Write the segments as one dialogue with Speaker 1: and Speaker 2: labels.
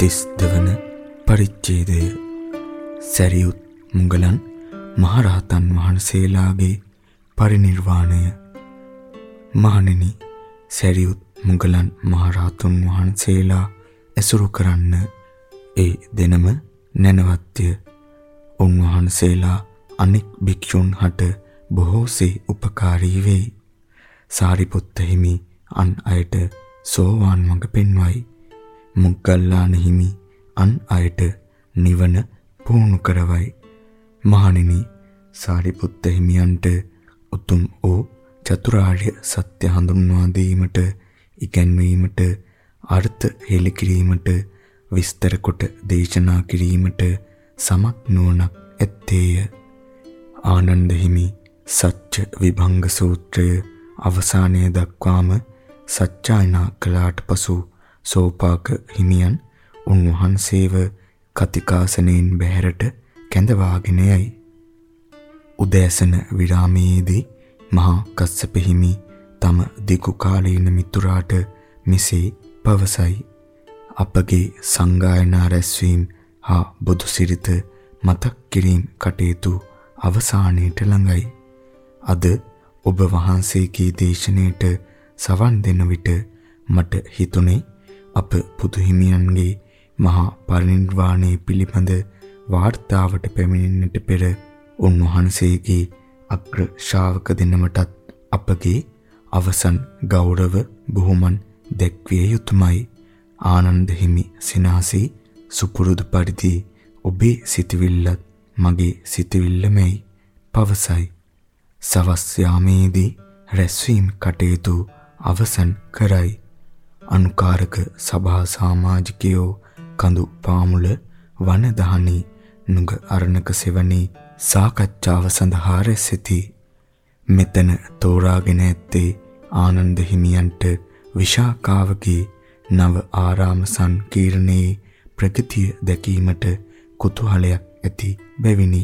Speaker 1: 32 වන පරිච්ඡේදය. සැරියුත් මුගලන් මහරහතන් වහන්සේලාගේ පරිණිර්වාණය මහණෙනි සැරියුත් මුගලන් මහරහතුන් වහන්සේලා ඇසුරු කරන්න ඒ දෙනම නැනවත්ය. උන්වහන්සේලා අනෙක් භික්ෂුන් හට බොහෝසේ උපකාරී වෙයි. සාරිපුත්ත හිමි අන් අයට සෝවාන් මඟ පෙන්වයි. මුග්ගල්ලාන හිමි අන් අයට නිවන පුහුණු කරවයි. මහණෙනි සාරිපුත්ත හිමියන්ට උතුම් වූ චතුරාර්ය සත්‍ය හඳුන්වා දීමට ඉගැන්වීමට අර්ථ හෙළි කිරීමට විස්තර කොට දේශනා කිරීමට සමත් නුවණක් ඇත්තේය. ආනන්ද හිමි සත්‍ය විභංග සූත්‍රය අවසානයේ දක්වාම සත්‍යයනා කළාට පසු සෝපාක හිමියන් උන්වහන්සේව කතිකාසනෙන් බැහැරට කැඳවාගෙන යයි. උදෑසන විරාමයේදී මහා කස්සප හිමි තම දිගු කාලීන මිතුරාට මෙසේ පවසයි. අපගේ සංගායනා රැස්වීම හා බුදු සිරිත මතක් කිරීම කටයුතු අවසානයට ළඟයි. අද ඔබ වහන්සේගේ දේශනාවට සවන් දෙන විට මට හිතුනේ අප පුදුහිමියන්ගේ මහා පරිනිර්වාණය පිළිබඳ වාර්තාවට පැමිණෙන්නට පෙර උන්වහන්සේගේ අග්‍ර ශ්‍රාවක දෙනමටත් අපගේ අවසන් ගෞරව බුහුමන් දැක්විය යුතුයමයි ආනන්ද හිමි සිනාසී සුපුරුදු පරිදි ඔබේ සිතවිල්ලත් මගේ සිතවිල්ලමයි පවසයි. සවස් යාමේදී රැස්වීම කටයුතු අවසන් කරයි. අනුකාරක සභා සමාජිකයෝ කඳු පාමුල වන දහනී නුග අරණක සෙවණේ සාකච්ඡාව සඳහා රැස්සිති. මෙතන තෝරාගෙන ඇත්තේ ආනන්ද හිමියන්ට විශාකාවගේ නව ආරාම සංකීර්ණයේ ප්‍රගතිය දැකීමට කුතුහලයක් ඇති බැවිනි.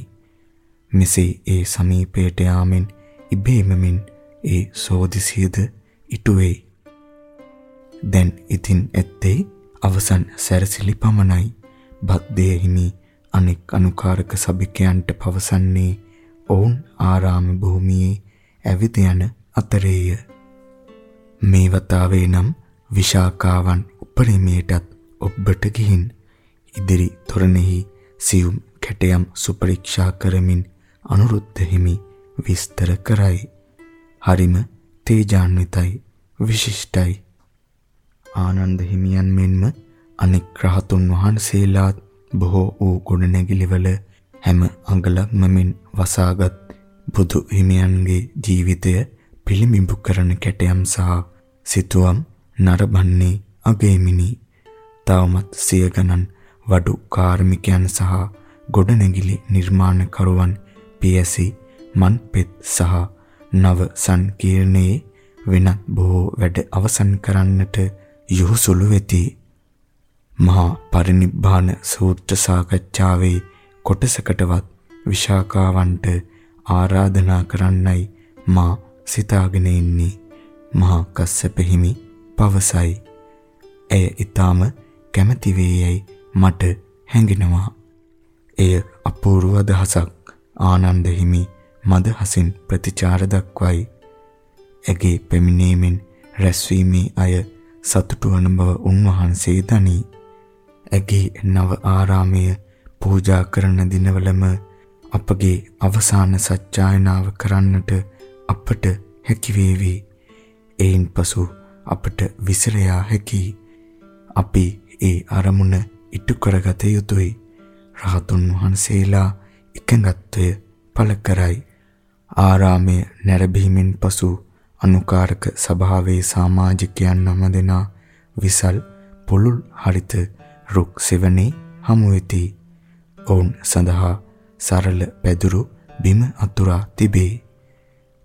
Speaker 1: මෙසේ ඒ සමීපයට යාමෙන් ඉබේමමින් ඒ සෝදිසියද ඉටුවේ. දැන් ඉතින් ඇත්තේ අවසන් සැරසිලි පමණයි. බද්දේ හිමි අනෙක් අනුකාරක සභිකයන්ට පවසන්නේ ඔවුන් ආරාම භූමියේ ඇවිද යන අතරේය. මේ වතාවේ නම් විශාකාවන් උපරිමයටත් ඔබට ගිහින් ඉදිරි තොරණෙහි සියුම් කැටයම් සුපරීක්ෂා කරමින් අනුරුද්ධ හිමි විස්තර කරයි. හරිම තේජාන්විතයි විශිෂ්ටයි. ආනන්ද හිමියන් මෙන්ම අනෙක් රහතුන් වහන්සේලාත් බොහෝ වූ ගොඩනැගිලිවල හැම අඟලක්ම මෙන් වසාගත් බුදු හිමියන්ගේ ජීවිතය පිළිඹු කරන කැටයම් සහ සිතුවම් නරඹන්නේ අගේමිනි. තවමත් සිය ගණන් වඩු කාර්මිකයන් සහ ගොඩනැගිලි නිර්මාණකරුවන් පියසි මන්පෙත් සහ නව සංකීර්ණයේ වෙනත් බොහෝ වැඩ අවසන් කරන්නට යොහුසුළු වෙති. මහා පරිනිබ්බාන සූත්‍ර සාකච්ඡාවේ කොටසකටවත් විශාකාවන්ට ආරාධනා කරන්නයි මා සිතාගෙන ඉන්නේ. මහා කස්සප හිමි පවසයි. ඇය ඊටාම කැමැති වේයයි මට හැඟෙනවා. එය අපූර්ව අදහසක් ආනන්ද හිමි මදහසින් ප්‍රතිචාර දක්වයි. ඇගේ පැමිණීමෙන් රැස්වීමේ අය සතුටු වන බව උන්වහන්සේ දනී. ඇගේ නව ආරාමය පූජා කරන දිනවලම අපගේ අවසාන සත්‍යයනාව කරන්නට අපට හැකි වේවි. එයින් පසු අපට විසිර යා හැකි. අපි ඒ අරමුණ ඉටු කරගත යුතුයි. රහතුන් වහන්සේලා එකඟත්වය පළ කරයි. ආරාමය නැරඹීමෙන් පසු අනුකාරක සභාවේ සමාජිකයන් නම දෙනා විසල් පුළුල් හරිත රුක් සෙවණේ හමු වෙති. ඔවුන් සඳහා සරල පැදුරු බිම අතුරා තිබේ.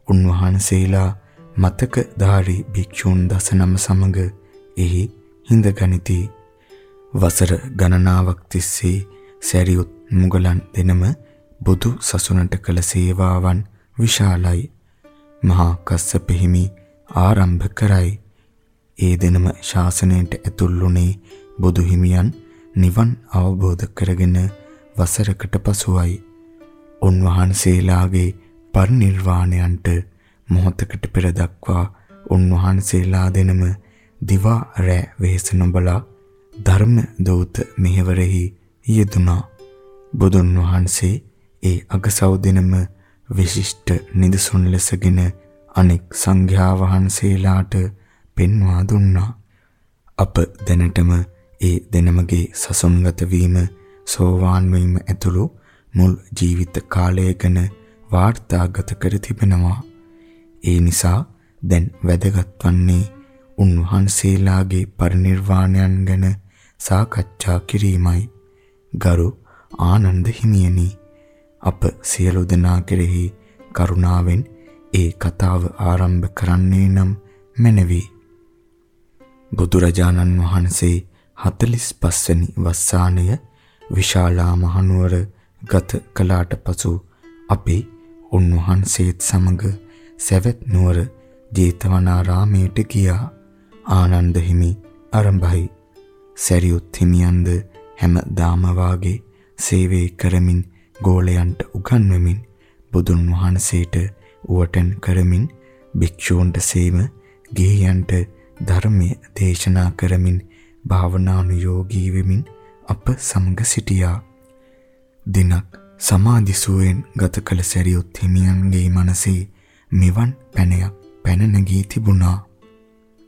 Speaker 1: උන්වහන්සේලා මතකධාරී භික්ෂූන් දසනම සමග එහි හිඳගනිති. වසර ගණනාවක් තිස්සේ සැරියුත් මුගලන් දෙනම බුදු සසුනට කළ සේවාවන් විශාලයි. මහා කස්සප හිමි ආරම්භ කරයි. ඒ දිනම ශාසනයට ඇතුළුනේ බුදු හිමියන් නිවන් අවබෝධ කරගෙන වසරකට පසුවයි උන්වහන්සේලාගේ පරිනිර්වාණයන්ට මොහොතකට පෙර දක්වා උන්වහන්සේලා දෙනම දිවා රැ වෙහෙස නොබලා ධර්ම දූත මෙහෙවරෙහි යෙදුනා බුදුන් වහන්සේ ඒ අගසව් දිනම විශිෂ්ට නිදසුන් ලෙසගෙන අනෙක් සංඝයා වහන්සේලාට පෙන්වා දුන්නා අප දැනටම ඒ දෙනමගේ සසුන්ගත වීම සෝවාන් වීම ඇතුළු මුල් ජීවිත කාලය ගැන වාර්තාගත කර තිබෙනවා. ඒ නිසා දැන් වැදගත් වන්නේ උන්වහන්සේලාගේ පරිණිර්වාණයන් ගැන සාකච්ඡා කිරීමයි. ගරු ආනන්ද හිමියනි අප සියලු දෙනා කෙරෙහි කරුණාවෙන් ඒ කතාව ආරම්භ කරන්නේ නම් මැනවි. බුදුරජාණන් වහන්සේ 45 වෙනි වස්සානය විශාලා මහනුවර ගත කළාට පසු අපි උන්වහන්සේත් සමග සවැත් නුවර ජේතවනාරාමයට ගියා. ආනන්ද හිමි ආරම්භයි. සරියුත් හිමියන්ද හැමදාම වාගේ සේවය කරමින් ගෝලයන්ට උගන්වමින් බුදුන් වහන්සේට උවටන් කරමින් භික්ෂූන්ට සේම ගිහියන්ට ධර්මය දේශනා කරමින් භාවනානුයෝගී වෙමින් අප සමග සිටියා. දිනක් සමාධි සුවයෙන් ගත කළ සැරියොත් හිමියන්ගේ මනසේ මෙවන් පැනයක් පැන නැගී තිබුණා.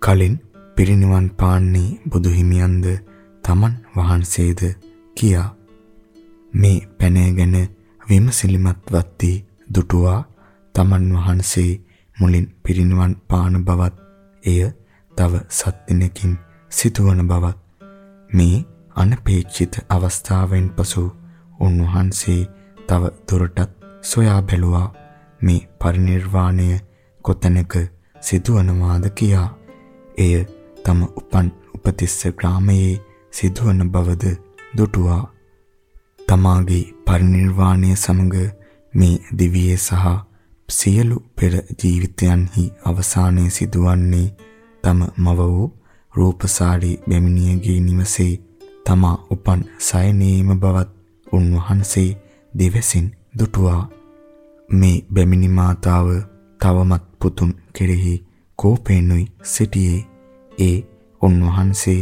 Speaker 1: කලින් පිරිනිවන් පාන්නේ බුදු හිමියන්ද තමන් වහන්සේද කියා මේ පැනය ගැන විමසිලිමත් වත්ති දුටුවා තමන් වහන්සේ මුලින් පිරිනිවන් පාන බවත් එය තව සත් දිනකින් සිදුවන බවත් මේ අනපේක්ෂිත අවස්ථාවෙන් පසු උන්වහන්සේ තව දුරටත් සොයා බැලුවා මේ පරිණිර්වාණය කොතැනක සිදුවනවාද කියා. එය තම උපන් උපතිස්ස ග්‍රාමයේ සිදුවන බවද දුටුවා. තමාගේ පරිණිර්වාණය සමග මේ දිවියේ සහ සියලු පෙර ජීවිතයන්හි අවසානයේ සිදුවන්නේ තම මව වූ රූපසාරී බැමිණියගේ නිවසේ තමා උපන් සයනේම බවත් උන්වහන්සේ දෙවසින් දුටුවා. මේ බැමිණි මාතාව තවමත් පුතුන් කෙරෙහි කෝපෙන්ුයි සිටියේ. ඒ උන්වහන්සේ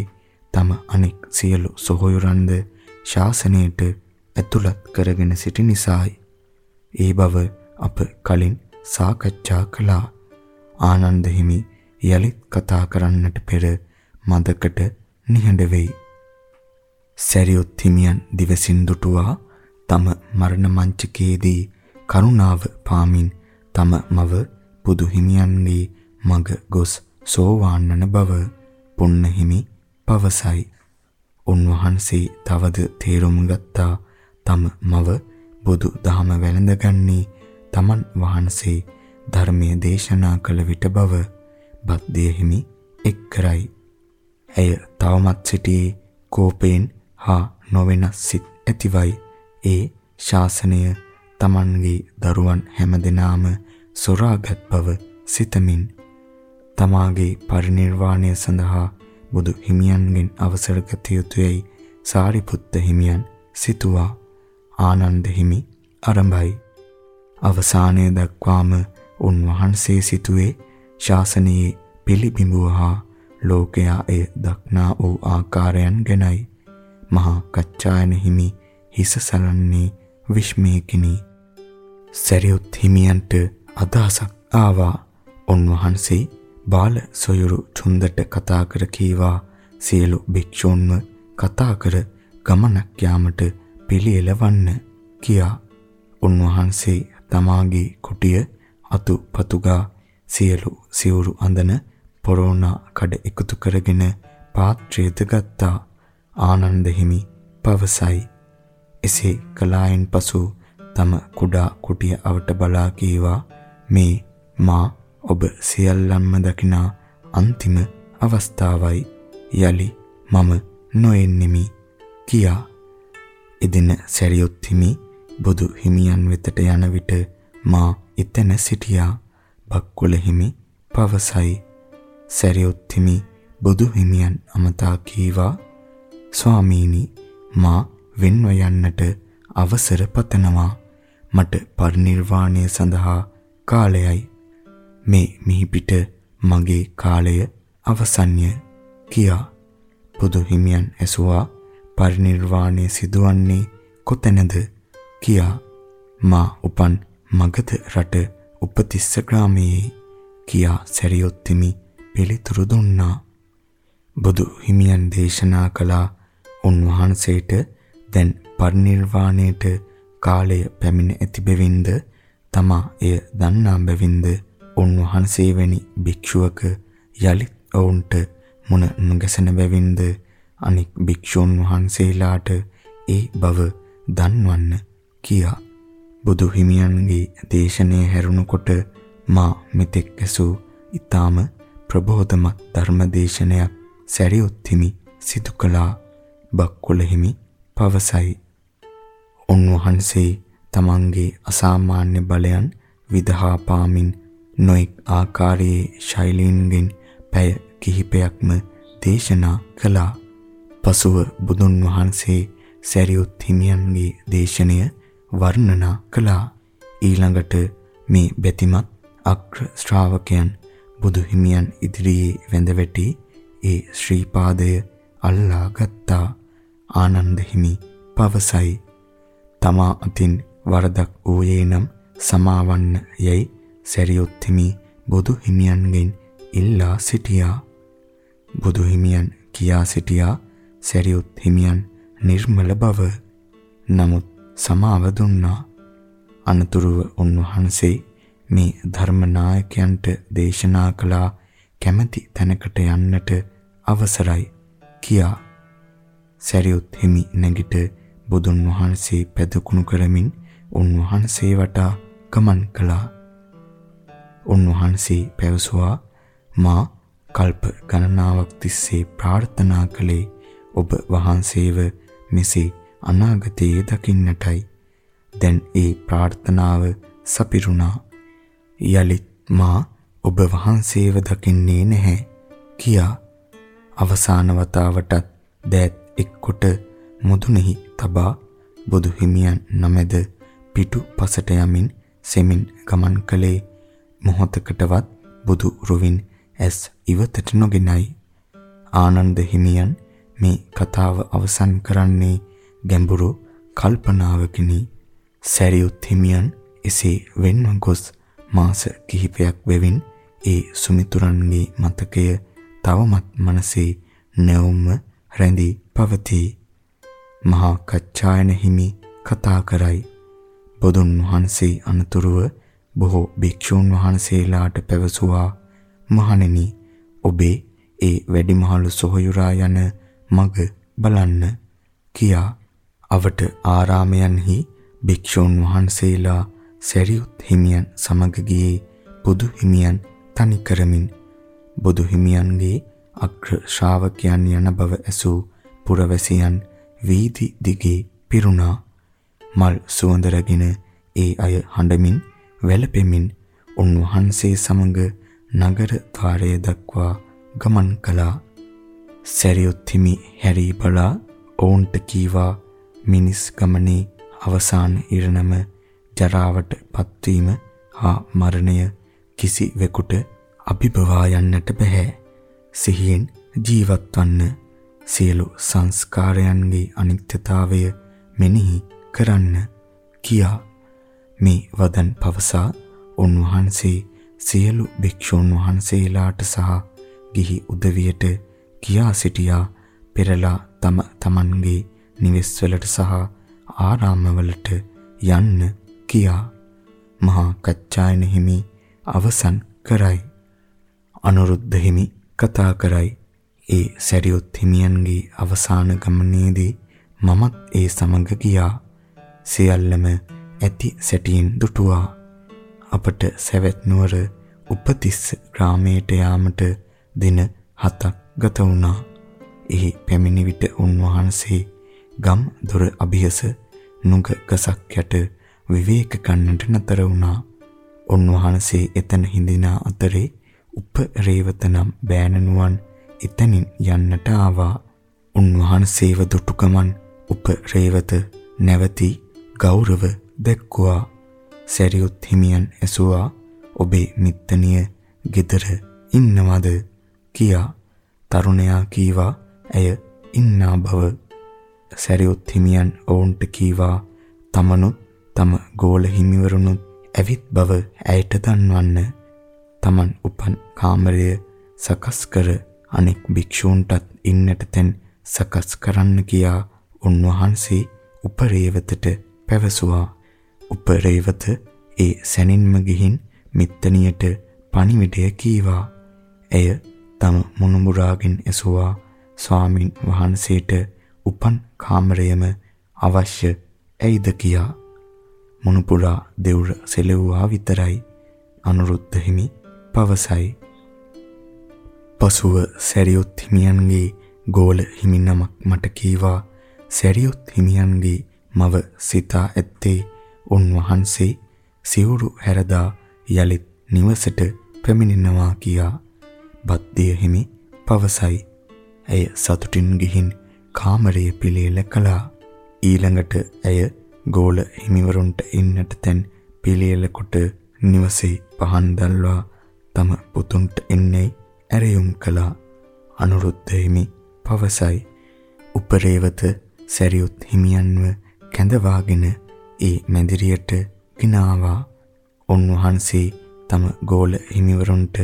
Speaker 1: තම අනෙක් සියලු සොහොයුරන්ද ශාසනයට ඇතුළත් කරගෙන සිටි නිසායි ඒ බව අප කලින් සාකච්ඡා කළා ආනන්ද හිමි යලිත් කතා කරන්නට පෙර මදකට නිහඬ වෙයි. සැරියොත් හිමියන් දිවසින් දුටුවා තම මරණ මංචකයේදී කරුණාව පාමින් තම මව බුදු හිමියන්ගේ මග ගොස් සෝවාන්වන බව පුන්න හිමි පවසයි. උන්වහන්සේ තවද තේරුම් ගත්තා තම මව බුදු දහම වැළඳගන්නේ තමන් වහන්සේ ධර්මයේ දේශනා කළ විට බව බද්දේ හිමි එක් කරයි. ඇය තවමත් සිටියේ කෝපයෙන් හා නොවෙනස් සිත් ඇතිවයි. ඒ ශාසනය Tamanගේ දරුවන් හැමදෙනාම සොරාගත් බව සිතමින් තමාගේ පරිණිර්වාණය සඳහා බුදු හිමියන්ගෙන් අවසර ගත යුතුයයි සාරිපුත්ත හිමියන් සිතුවා ආනන්ද හිමි ආරම්භයි අවසානයේ දක්වාම උන්වහන්සේ සිටුවේ ශාසනයේ පිළිබිඹුව හා ලෝකයා එය දක්නා වූ ආකාරයන් ගැනයි. මහා කච්චායන හිමි හිස සලන්නේ විශ්මයකිනි සරියුත් හිමියන්ට අදහසක් ආවා. උන්වහන්සේ බාල සොයුරු චුන්දට කතා කර කීවා. සියලු භික්ෂූන්ව කතා කර ගමනක් යාමට පිළියෙලවන්න කියා උන්වහන්සේ තමාගේ කුටිය අතු පතුගා සියලු සිවුරු අඳන පොරෝනා කඩ එකතු කරගෙන පාත්‍රයද ගත්තා. ආනන්ද හිමි පවසයි. එසේ කලායන් පසු තම කුඩා කුටිය අවට බලා කීවා මේ මා ඔබ සියල්ලන්ම දකිනා අන්තිම අවස්ථාවයි. යලි මම නොඑන්නෙමි කියා එදින සැරියොත් හිමි බුදු හිමියන් වෙතට යන විට මා එතන සිටියා බක්කුල හිමි පවසයි සැරියොත් හිමි බුදු හිමියන් අමතා කීවා ස්වාමීනි මා වෙන්ව යන්නට අවසර පතනවා. මට පරිණිර්වාණය සඳහා කාලයයි. මේ මිහිපිට මගේ කාලය අවසන්ය කියා බුදු හිමියන් ඇසුවා පරිණිර්වාණය සිදුවන්නේ කොතැනද? කියා මා උපන් මගධ රට උපතිස්ස ග්‍රාමයේ කියා සැරියොත් හිමි පිළිතුරු දුන්නා. බුදු හිමියන් දේශනා කළා උන්වහන්සේට දැන් පරිණිර්වාණයට කාලය පැමිණ ඇති බැවින්ද? තමා එය දන්නා බැවින්ද? උන්වහන්සේ වැනි භික්ෂුවක යලිත් ඔවුන්ට මුණ නොගැසෙන බැවින්ද? අනික් භික්ෂුන් වහන්සේලාට ඒ බව දන්වන්න කියා බුදු හිමියන්ගේ දේශනය හැරුණකොට මා මෙතෙක් ඇසූ ඊ타ම ප්‍රබෝධමත් ධර්මදේශනයක් සැරියොත් හිමි සිදු කළා බක්කුල හිමි පවසයි. උන්වහන්සේ තමන්ගේ අසාමාන්‍ය බලයන් විදහා පාමින් නොඑක් ආකාරයේ ශෛලීන්ගෙන් පැය කිහිපයක්ම දේශනා කළා. පසුව බුදුන් වහන්සේ සැරියුත් හිමියන්ගේ දේශනය වර්ණනා කළා. ඊළඟට මේ බැතිමත් අග්‍ර ශ්‍රාවකයන් බුදු හිමියන් ඉදිරියේ වැඳ වැටි ඒ ශ්‍රී පාදය අල්ලා ගත්තා. ආනන්ද හිමි පවසයි. තමා අතින් වරදක් වූයේ නම් සමාවන්න යයි සැරියොත් හිමි බුදු හිමියන්ගෙන් ඉල්ලා සිටියා. බුදු හිමියන් කියා සිටියා සැරියොත් හිමියන් නිර්මල බව. නමුත් සමාව දුන්නා. අනතුරුව උන්වහන්සේ මේ ධර්මනායකයන්ට දේශනා කළා කැමැති තැනකට යන්නට අවසරයි කියා සැරියුත් හිමි නැගිට බුදුන් වහන්සේ පැදකුණු කරමින් උන්වහන්සේ වටා ගමන් කළා. උන්වහන්සේ පැවසුවා මා කල්ප ගණනාවක් තිස්සේ ප්‍රාර්ථනා කළේ ඔබ වහන්සේව මෙසේ අනාගතයේ දකින්නටයි. දැන් ඒ ප්‍රාර්ථනාව සපිරුණා. යලිත් මා ඔබ වහන්සේව දකින්නේ නැහැ කියා අවසාන වතාවටත් දෑත් එක්කොට මුදුනෙහි තබා බුදු හිමියන් නමෙද පිටු පසට යමින් සෙමින් ගමන් කළේ මොහොතකටවත් බුදු රුවින් ඇස් ඉවතට නොගෙනයි ආනන්ද හිමියන් මේ කතාව අවසන් කරන්නේ ගැඹුරු කල්පනාවකිනි. සැරියුත් හිමියන් එසේ වෙන්ව ගොස් මාස කිහිපයක් වෙවින් ඒ සුමිතුරන්ගේ මතකය තවමත් මනසේ නැවුම්ව රැඳී පවතී. මහා කච්චායන හිමි කතා කරයි. බුදුන් වහන්සේ අනතුරුව බොහෝ භික්ෂූන් වහන්සේලාට පැවසුවා මහණෙනි ඔබේ ඒ වැඩිමහලු සොහොයුරා යන මග බලන්න කියා අවට ආරාමයන්හි භික්ෂූන් වහන්සේලා සැරියුත් හිමියන් සමග ගියේ බුදු හිමියන් තනි කරමින් බුදු හිමියන්ගේ අග්‍ර ශ්‍රාවකයන් යන බව ඇසූ පුරවැසියන් වීදි දිගේ පිරුණා මල් සුවඳ රැගෙන ඒ අය හඬමින් වැළපෙමින් උන්වහන්සේ සමග නගර ద్వාරය දක්වා ගමන් කළා. සැරියොත් හිමි හැරී බලා ඔවුන්ට කීවා මිනිස් ගමනේ අවසාන ඉරණම ජරාවට පත්වීම හා මරණය කිසි වෙකුට අභිභවා යන්නට බෑ. සිහියෙන් ජීවත් වන්න සියලු සංස්කාරයන්ගේ අනිත්‍යතාවය මෙනෙහි කරන්න කියා මේ වදන් පවසා උන්වහන්සේ සියලු භික්ෂුන් වහන්සේලාට සහ ගිහි උදවියට කියා සිටියා පෙරලා තම තමන්ගේ නිවෙස්වලට සහ ආරාමවලට යන්න කියා මහා කච්චායන හිමි අවසන් කරයි. අනුරුද්ධ හිමි කතා කරයි. ඒ සැරියොත් හිමියන්ගේ අවසාන ගමනේදී මමත් ඒ සමග ගියා. සියල්ලම ඇති සැටියෙන් දුටුවා. අපට සැවැත් නුවර උපතිස්ස ග්‍රාමයට යාමට දින 7ක් ගත වුණා. එහි පැමිණි විට උන්වහන්සේ ගම් දොර අභියස නුග ගසක් යට විවේක ගන්නට නතර වුණා. උන්වහන්සේ එතන හිඳින අතරේ උපරේවත නම් බෑනනුවන් එතනින් යන්නට ආවා. උන්වහන්සේව දුටු ගමන් උපරේවත නැවති ගෞරව දැක්කුවා. සැරියුත් හිමියන් ඇසුවා ඔබේ මිත්තනිය ගෙදර ඉන්නවද කියා තරුණයා කීවා ඇය ඉන්නා බව. සැරියුත් හිමියන් ඔවුන්ට කීවා තමනුත් තම ගෝල හිමිවරුනුත් ඇවිත් බව ඇයට දන්වන්න. තමන් උපන් කාමරය සකස් කර අනෙක් භික්ෂූන්ටත් ඉන්නට තැන් සකස් කරන්න කියා උන්වහන්සේ උපරේවතට පැවසුවා. උපරේවත ඒ සැනින්ම ගිහින් මිත්තනියට පණිවිඩය කීවා. ඇය තම මුණුබුරාගෙන් ඇසුවා ස්වාමින් වහන්සේට උපන් කාමරයම අවශ්‍ය ඇයිද කියා. මුණුපුරා දෙවුර සෙලෙව්වා විතරයි අනුරුද්ධ හිමි පවසයි. පසුව සැරියොත් හිමියන්ගේ ගෝල හිමි නමක් මට කීවා සැරියොත් හිමියන්ගේ මව සිතා ඇත්තේ උන්වහන්සේ සිවුරු හැරදා යලිත් නිවසට පැමිණෙනවා කියා බද්දිය හිමි පවසයි. ඇය සතුටින් ගිහින් කාමරය පිළියෙල කළා. ඊළඟට ඇය ගෝල හිමිවරුන්ට ඉන්නට තැන් පිළියෙල කොට නිවසේ පහන් දැල්වා තම පුතුන්ට එන්නේ ඇරයුම් කළා. අනුරුද්ධ හිමි පවසයි. උපරේවත සැරියුත් හිමියන්ව කැඳවාගෙන ඒ මැදිරියට ගෙනාවා. උන්වහන්සේ තම ගෝල හිමිවරුන්ට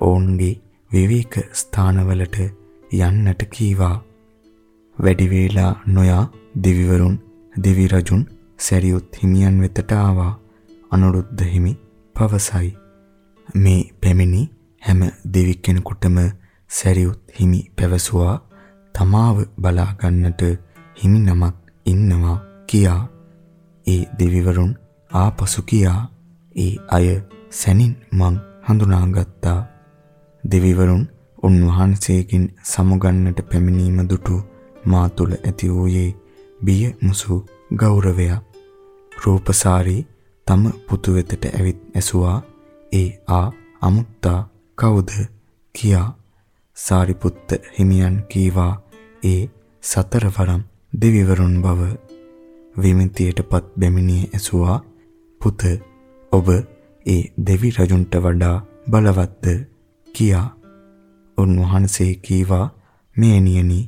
Speaker 1: ඔවුන්ගේ විවේක ස්ථානවලට යන්නට කීවා. වැඩි වේලා නොයා දිවිවරුන් දිවි රජුන් සැරියුත් හිමියන් වෙතට ආවා. අනුරුද්ධ හිමි පවසයි. මේ පැමිණි හැම දෙවි කෙනෙකුටම සැරියුත් හිමි පැවසුවා තමාව බලා ගන්නට හිමි නමක් ඉන්නවා කියා. ඒ දෙවිවරුන් ආපසු කියා ඒ අය සැනින් මං හඳුනාගත්තා. දෙවිවරුන් උන්වහන්සේකින් සමුගන්නට පැමිණීම දුටු මා තුල ඇති වූයේ බිය මුසු ගෞරවයක්. රූපසාරී තම පුතු වෙතට ඇවිත් ඇසුවා ඒ ආ අමුත්තා කවුද? කියා. සාරිපුත්ත හිමියන් කීවා ඒ සතරවරම් දෙවිවරුන් බව. විමිතියටපත් බැමිණිය ඇසුවා පුත ඔබ ඒ දෙවි රජුන්ට වඩා බලවත්ද? කියා උන්වහන්සේ කීවා මේනියනි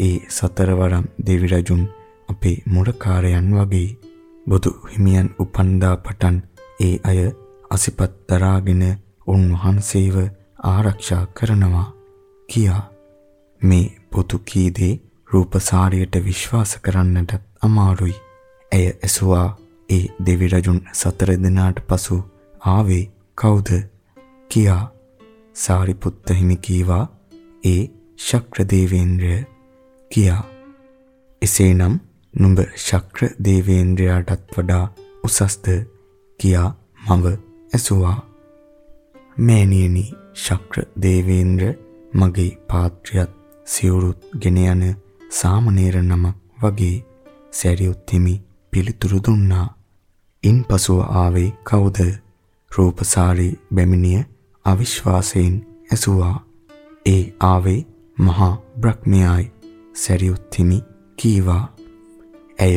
Speaker 1: ඒ සතරවරම් දෙවි රජුන් අපේ මුරකාරයන් වගේ. බුදු හිමියන් උපන්දා පටන් ඒ අය අසිපත් දරාගෙන උන්වහන්සේව ආරක්ෂා කරනවා. කියා මේ පොතු කීදේ රූපසාරියට විශ්වාස කරන්නට අමාරුයි. ඇය ඇසුවා ඒ දෙවි රජුන් සතර දිනාට පසු ආවේ කවුද? කියා සාරිපුත්ත හිමි කීවා ඒ ශක්‍ර දේවේන්ද්‍රය කියා එසේනම් නුඹ ශක්‍ර දේවේන්ද්‍රයාටත් වඩා උසස්ද කියා මව ඇසුවා. මෑණියනි ශක්‍ර දේවේන්ද්‍ර මගේ පාත්‍රයත් සිවුරුත් ගෙන යන සාමණේර නමක් වගේ සැරියුත් හිමි පිළිතුරු දුන්නා. ඉන්පසුව ආවේ කවුද? රූපසාරී බැමිණිය අවිශ්වාසයෙන් ඇසුවා. ඒ ආවේ මහා බ්‍රහ්මයායි. සැරියුත් හිමි කීවා. ඇය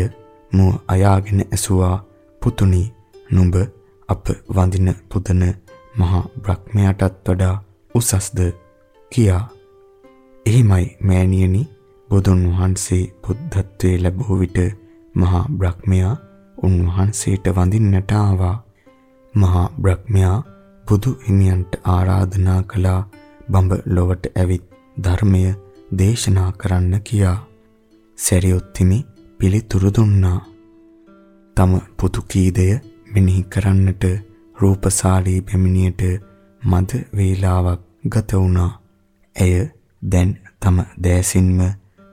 Speaker 1: මුව අයාගෙන ඇසුවා පුතුනි නුඹ අප වඳින පුදන මහා බ්‍රහ්මයාටත් වඩා උසස්ද කියා. එහිමයි මෑණියනි බුදුන් වහන්සේ බුද්ධත්වයේ ලැබුව විට මහා බ්‍රහ්මයා උන්වහන්සේට වඳින්නට ආවා. මහා බ්‍රහ්මයා බුදු හිමියන්ට ආරාධනා කළා බඹ ලොවට ඇවිත් ධර්මය දේශනා කරන්න කියා. සැරියොත් හිමි පිළිතුරු දුන්නා. තම පුතු කීදය මෙනෙහි කරන්නට රූපසාලී පැමිණියට මද වේලාවක් ගත වුණා. ඇය දැන් තම දෑසින්ම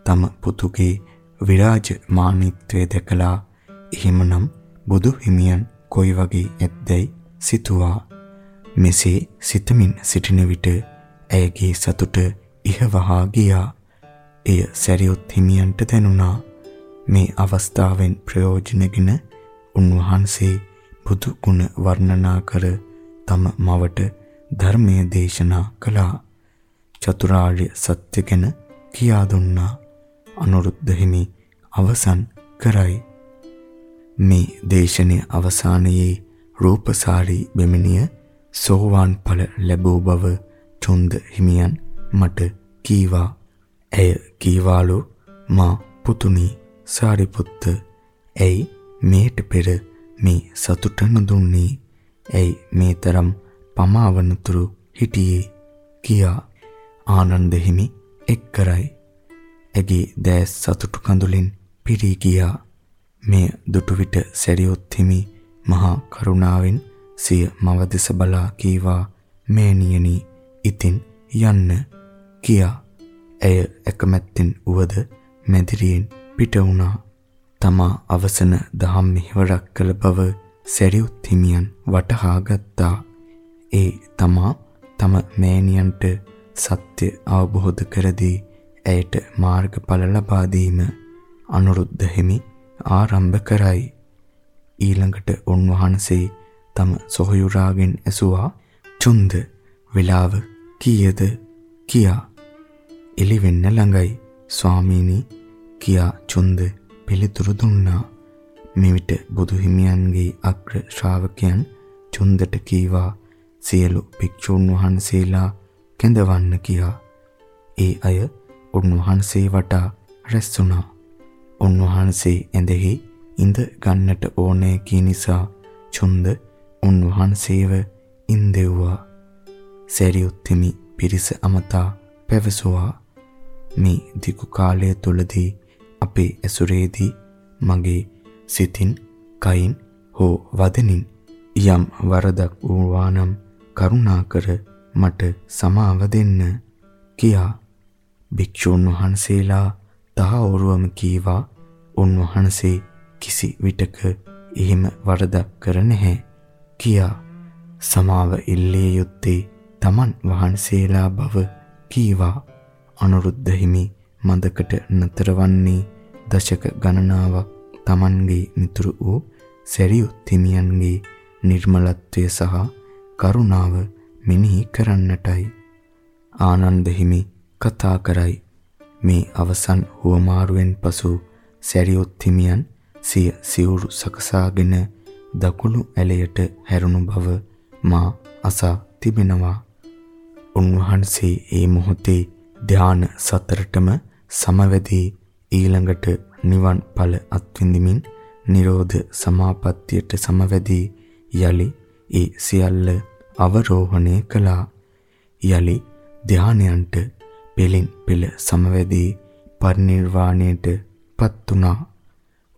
Speaker 1: තම පුතුගේ විරාජමානීත්වය දැකලා එහෙමනම් බුදු හිමියන් කොයි වගේ ඇද්දැයි සිතුවා. මෙසේ සිතමින් සිටින විට ඇයගේ සතුට ඉහවහා ගියා. එය සැරියොත් හිමියන්ට දැනුණා. මේ අවස්ථාවෙන් ප්‍රයෝජනගෙන උන්වහන්සේ බුදු ගුණ වර්ණනා කර තම මවට ධර්මයේ දේශනා කළා. චතුරාර්ය සත්‍ය ගැන කියා දුන්නා. අනුරුද්ධ හිමි අවසන් කරයි. මේ දේශනය අවසානයේ රූපසාරී බෙමිනිය සෝවාන් ඵල ලැබූ බව චුන්ද හිමියන් මට කීවා. ඇය කීවාලු මා පුතුණි සාරිපුත්ත ඇයි මේට පෙර මේ සතුට නොදුන්නේ ඇයි මේ තරම් පමාවනතුරු හිටියේ කියා ආනන්ද හිමි එක් කරයි. ඇගේ දැස් සතුටු කඳුලින් පිරී ගියා. මෙය දුටු විට සැරියොත් හිමි මහා කරුණාවෙන් සිය මව දෙස බලා කීවා මෑණියනි ඉතින් යන්න කියා. ඇය එකමැත්තෙන් උවද මැදිරියෙන් පිට වුණා. තමා අවසන දහම් මෙහෙවරක් කළ බව සැරියුත් හිමියන් වටහා ගත්තා. ඒ තමා තම මෑණියන්ට සත්‍ය අවබෝධ කර දී ඇයට මාර්ගඵල ලබා දීම අනුරුද්ධ හිමි ආරම්භ කරයි. ඊළඟට උන්වහන්සේ තම සොහයුරාගෙන් ඇසුවා. චුන්ද වෙලාව කීයද? කියා. එළි වෙන්න ළඟයි. ස්වාමීනි කියා. චුන්ද පිළිතුරු දුන්නා. මෙවිට බුදු හිමියන්ගේ අග්‍ර ශ්‍රාවකයන් චුන්දට කීවා. සියලු භික්ෂුන් වහන්සේලා කැඳවන්න කියා. ඒ අය උන්වහන්සේ වටා රැස් වුණා. උන්වහන්සේ ඇඳෙහි ඉඳ ගන්නට ඕනෑ කී නිසා චුන්ද උන්වහන්සේව ඉන්දෙව්වා. සැරියුත්තිමි පිරිස අමතා පැවසුවා. මේ දිගු කාලය තුලදී අපේ ඇසුරේදී මගේ සිතින් කයින් හෝ වදනින් යම් වරදක් වූවා නම් කරුණාකර මට සමාව දෙන්න කියා. භික්ෂුන් වහන්සේලා තහවුරුවම කීවා උන්වහන්සේ කිසි විටක එහෙම වරදක් කර නැහැ. කියා සමාව ඉල්ලිය යුත්තේ තමන් වහන්සේලා බව කීවා. අනුරුද්ධ හිමි මදකට නතරවන්නේ දශක ගණනාවක් තමන්ගේ මිතුරු වූ සැරියුත් හිමියන්ගේ නිර්මලත්වය සහ කරුණාව මෙනෙහි කරන්නටයි. ආනන්ද හිමි කතා කරයි. මේ අවසන් හුවමාරුවෙන් පසු සැරියොත් හිමියන් සිය සිවුරු සකසාගෙන දකුණු ඇලයට හැරුණු බව මා අසා තිබෙනවා උන්වහන්සේ ඒ මොහොතේ ධාන සතරටම සමවැදී ඊළඟට නිවන් ඵල අත්විඳිමින් නිරෝධ සමාපත්තියට සමවැදී යලි ඒ සියල්ල අවරෝහණය කළා. යලි ධානයන්ට පෙලින් පෙළ සමවැදී පරිනිර්වාණයට පත් වුණා.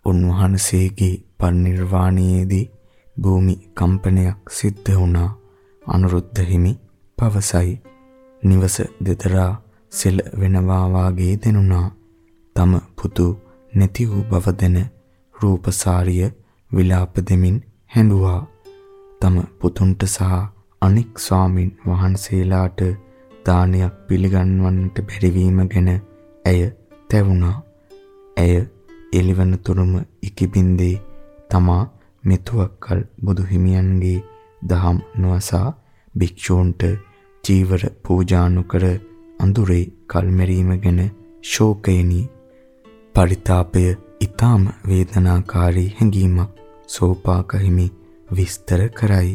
Speaker 1: උන්වහන්සේගේ පරිනිර්වාණයේදී භූමි කම්පනයක් සිද්ධ වුණා. අනුරුද්ධ හිමි පවසයි. නිවස දෙතරා සෙල වෙනවා වාගේ දෙනුණා. තම පුතු නැති වූ බව දැන රූපසාරිය විලාප දෙමින් හැඬුවා. තම පුතුන්ට සහ අනික් ස්වාමින් වහන්සේලාට දානයක් පිළිගන්වන්නට බැරිවීම ගැන ඇය තැවුණා. ඇය එළිවන තුරුම ඉකිබින්දේ තමා මෙතුවක්කල් බුදු හිමියන්ගේ දහම් නොවසා භික්ෂූන්ට චීවර පූජා නොකර අඳුරේ කල්මැරීම ගැන ශෝකයනි. පරිතාපය ඊටාම වේදනාකාරී හැඟීමක් සෝපාක හිමි විස්තර කරයි.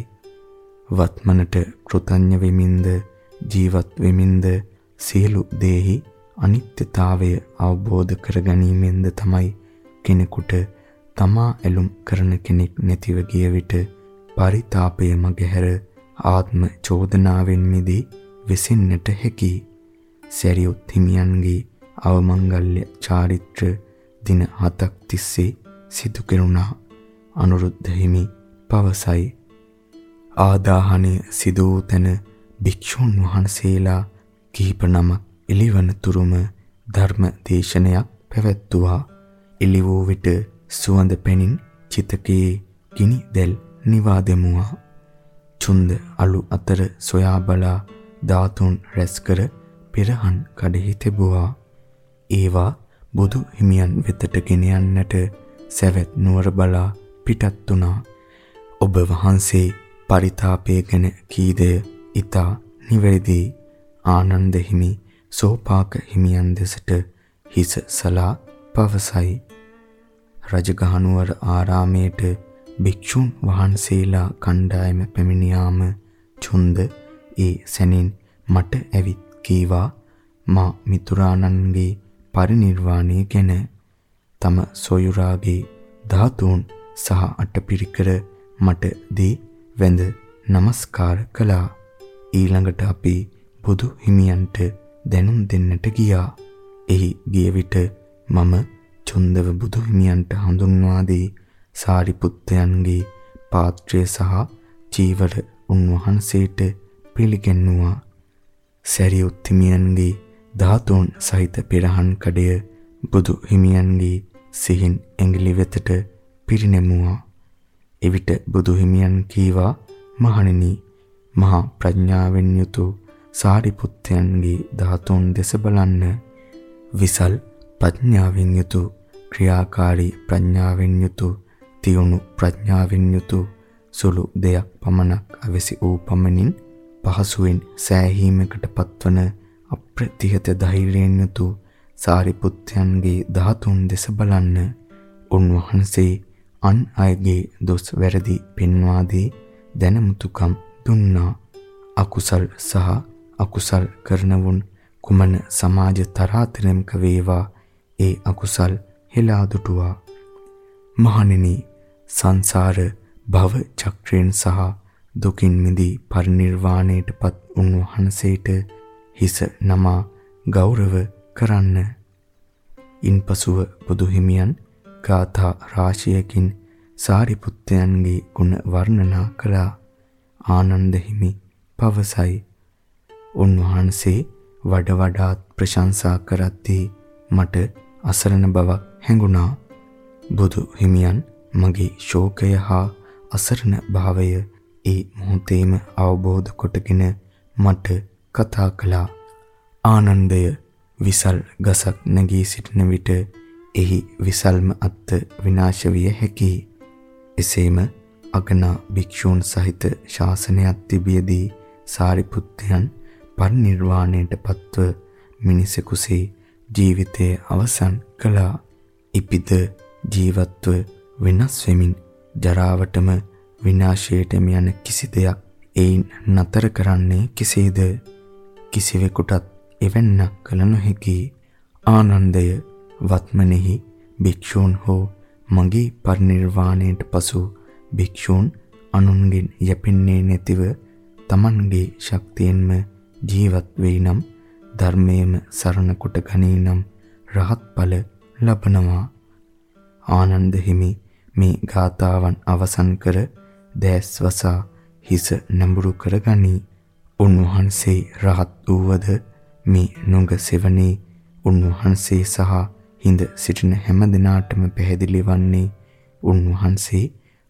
Speaker 1: වත්මනට කෘතඥ වෙමින්ද ජීවත් වෙමින්ද සියලු දේහි අනිත්‍යතාවය අවබෝධ කර ගැනීමෙන්ද තමයි කෙනෙකුට තමා ඇලුම් කරන කෙනෙක් නැතිව ගිය විට පරිතාපය මගහැර ආත්ම චෝදනාවෙන් මිදී වෙසින්නට හැකි. සැරියුත් හිමියන්ගේ අවමංගල්‍ය චාරිත්‍ර දින 7ක් තිස්සේ සිදු කෙරුණා. අනුරුද්ධ හිමි පවසයි. ආදාහනය සිදු වූ තැන භික්ෂුන් වහන්සේලා කිහිප නමක් එළිවන තුරුම ධර්ම දේශනයක් පැවැත්තුවා. එළි වූ විට සුවඳ පැනින් චිතකයේ ගිනි දැල් නිවා දෙමුවා. චුන්ද අලු අතර සොයා බලා ධාතුන් රැස් කර පෙරහන් කඩෙහි තිබුවා. ඒවා බුදු හිමියන් වෙතට ගෙන යන්නට සැවැත් නුවර බලා පිටත් වුණා. ඔබ වහන්සේ පරිතාපය ගැන කීදය ඊතා නිවැරදි ආනන්ද හිමි සෝපාක හිමියන් දෙසට හිස සලා පවසයි රජගහනුවර ආරාමයට භික්ෂුන් වහන්සේලා කණ්ඩායම පැමිණියාම චුන්ද ඒ සැනින් මට ඇවිත් කීවා මා මිතුරාණන්ගේ පරිණිර්වාණය ගැන තම සොයුරාගේ ධාතුන් සහ අටපිරිකර මට දී වැඳ নমස්කාර කළා. ඊළඟට අපි බුදු හිමියන්ට දැනුම් දෙන්නට ගියා. එහි ගිය විට මම චුන්දව බුදු හිමියන්ට හඳුන්වා දී සාරිපුත්තයන්ගේ පාත්‍රය සහ චීවර උන්වහන්සේට පිළිගැන්වුවා. සැරියුත් හිමියන්ගේ ධාතුන් සහිත පෙරහන් කඩය බුදු හිමියන්ගේ සිහින් ඇඟිලි වෙතට පිරිනැමුවා. එවිට බුදු හිමියන් කීවා මහණෙනි මහා ප්‍රඥාවෙන් යුතු සාරිපුත්තයන්ගේ ධාතුන් දෙස බලන්න විසල් ප්‍රඥාවෙන් යුතු ක්‍රියාකාරී ප්‍රඥාවෙන් යුතු තියුණු ප්‍රඥාවෙන් යුතු සුළු දෙයක් පමණක් අවසි වූ පමණින් පහසුවෙන් සෑහීමකට පත්වන අප්‍රතිහත ධෛර්යයෙන් යුතු සාරිපුත්යන්ගේ ධාතුන් දෙස බලන්න. උන්වහන්සේ අන් අයගේ දොස් වැරදි පෙන්වා දී දැනමුතුකම් දුන්නා. අකුසල් සහ අකුසල් කරනවුන් කුමන සමාජ තරාතිරම්ක වේවා? ඒ අකුසල් හෙලා දුටුවා මහණෙනි සංසාර භව චක්‍රයෙන් සහ දුකින් මිදී පරිණිර්වාණයටපත් උන්වහන්සේට හිස නමා ගෞරව කරන්න. ඉන්පසුව බුදු හිමියන් ගාථා රාශියකින් සාරිපුත්තයන්ගේ ගුණ වර්ණනා කළා. ආනන්ද හිමි පවසයි. උන්වහන්සේ වඩ වඩාත් ප්‍රශංසා කරද්දී මට අසරණ බවක් හැඟුණා. බුදු හිමියන් මගේ ශෝකය හා අසරණ භාවය ඒ මොහොතේම අවබෝධ කොටගෙන මට කතා කළා. ආනන්දය විසල් ගසක් නැගී සිටින විට එහි විසල්ම අත්ත විනාශ විය හැකියි. එසේම අගනා භික්ෂූන් සහිත ශාසනයක් තිබියදී සාරිපුත්තයන් පරිනිර්වාණයට පත්ව මිනිසෙකුසේ ජීවිතය අවසන් කළා. ඉපිද ජීවත්ව වෙනස් වෙමින් ජරාවටම විනාශයටම යන කිසි දෙයක් ඒයින් නතර කරන්නේ කෙසේද? කිසිවෙකුටත් එවන්නක් කළ නොහැකි ආනන්දය වත්මනෙහි භික්ෂූන් හෝ මගේ පරිනිර්වාණයට පසු භික්ෂූන් අනුන්ගෙන් යැපෙන්නේ නැතිව තමන්ගේ ශක්තියෙන්ම ජීවත් වෙයි නම් ධර්මයේම සරණ කොට ගනී නම් රහත් ඵල ලබනවා. ආනන්ද හිමි මේ ගාතාවන් අවසන් කර දැස්වසා හිස නැඹුරු කරගනී. උන්වහන්සේ රහත් වූවද මේ නුඟ සෙවණේ උන්වහන්සේ සහ හිඳ සිටින හැම දිනාටම පැහැදිලි වන්නේ උන්වහන්සේ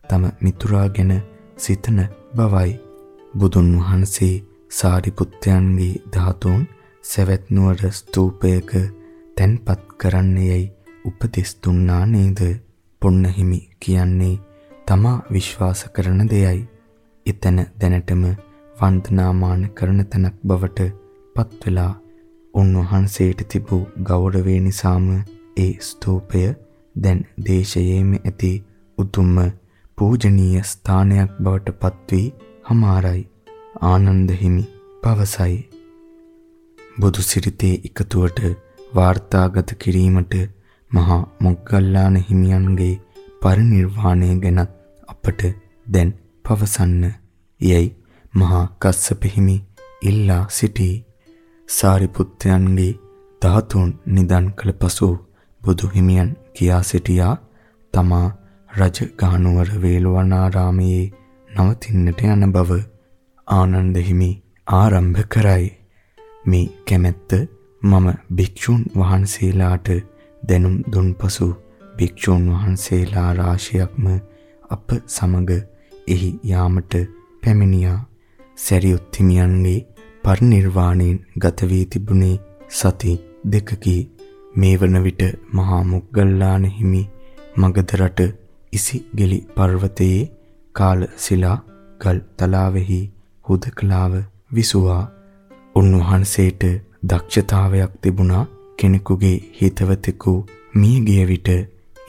Speaker 1: තම මිතුරා ගැන සිතන බවයි. බුදුන් වහන්සේ සාරිපුත්තයන්ගේ ධාතුන් සවැත් නුවර ස්තූපයක තැන්පත් කරන්නේයි උපදෙස් දුන්නා නේද? පොන්නහිමි කියන්නේ තමා විශ්වාස කරන දෙයයි. එතන දැනටම වන්දනාමාන කරන තැනක් බවට පත් වෙලා උන්වහන්සේට තිබූ ගෞරවය නිසාම ඒ ස්තූපය දැන් දේශයේම ඇති උතුම්ම පූජනීය ස්ථානයක් බවට පත්වී හමාරයි. ආනන්ද හිමි පවසයි. බුදු සිරිතේ එකතුවට වාර්තාගත කිරීමට මහා මොග්ගල්ලාන හිමියන්ගේ පරිනිර්වාණය ගැනත් අපට දැන් පවසන්න. යයි මහා කස්සප හිමි ඉල්ලා සිටී. සාරිපුත්තයන්ගේ ධාතුන් නිදන් කළ පසු බුදු හිමියන් කියා සිටියා තමා රජ ගානුවර වේළුවනාරාමයේ නවතින්නට යන බව ආනන්ද හිමි ආරම්භ කරයි. මේ කැමැත්ත මම භික්ෂුන් වහන්සේලාට දැනුම් දුන් පසු භික්ෂුන් වහන්සේලා රාශියක්ම අප සමග එහි යාමට පැමිණියා. සැරියුත් හිමියන්ගේ පරිනිර්වාණයෙන් ගත වී තිබුණේ සති දෙකකි. මේ වන විට මහා මුග්ගල්ලාන හිමි මගධ රට ඉසිගෙලි පර්වතයේ කාල සිලා ගල් තලාවෙහි හුදකලාව විසුවා. උන්වහන්සේට දක්ෂතාවයක් තිබුණා කෙනෙකුගේ හිතවතෙකු මිය ගිය විට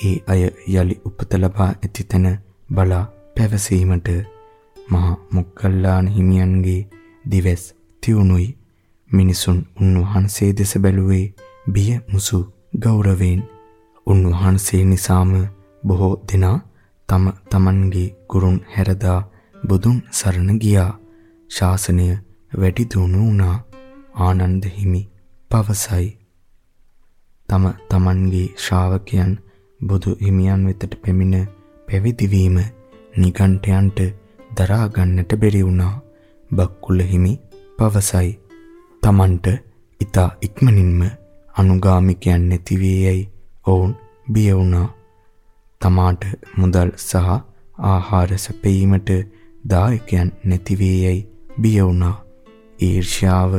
Speaker 1: ඒ අය යලි උපත ලබා ඇති තැන බලා පැවසීමට මහා මොග්ගල්ලාන හිමියන්ගේ දිවස් තියුණුයි. මිනිසුන් උන්වහන්සේ දෙස බැලුවේ බිය මුසු ගෞරවයෙන්. උන්වහන්සේ නිසාම බොහෝ දෙනා තම තමන්ගේ ගුරුන් හැරදා බුදුන් සරණ ගියා. ශාසනය වැඩි දියුණු වුණා. ආනන්ද හිමි පවසයි තම තමන්ගේ ශ්‍රාවකයන් බුදු හිමියන් වෙතට පැමිණ පැවිදි වීම නිගණ්ඨයන්ට දරා ගන්නට බැරි වුණා. බක්කුල හිමි පවසයි. තමන්ට ඊතා ඉක්මනින්ම අනුගාමිකයන් නැති වේයයි ඔවුන් බිය වුණා. තමාට මුදල් සහ ආහාර සැපීමට දායකයන් නැති වේයයි බිය වුණා. ඊර්ෂ්‍යාව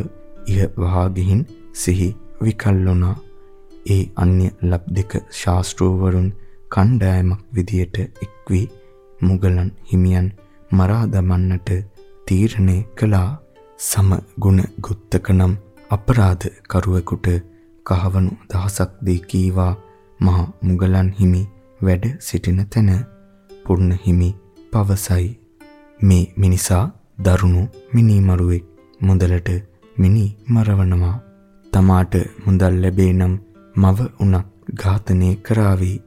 Speaker 1: ඉහ වහා සිහි විකල්ලුණා. ඒ අන්‍ය ලබ්ධික ශාස්ත්‍රවරුන් කණ්ඩායමක් විදියට එක්වී මුගලන් හිමියන් මරා දමන්නට තීරණය කළා. සම ගුණ ගුත්තක නම් අපරාධ කරුවෙකුට කහවණු දහසක් දී කීවා මහා මුගලන් හිමි වැඩ සිටින තැන පුර්ණ හිමි පවසයි මේ මිනිසා දරුණු මිනිමරුවෙක් මුදලට මිනි මරවනවා. තමාට මුදල් ලැබේ නම් මව උනක් ඝාතනය කරાવી.